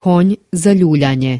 Konj za ljuljanje.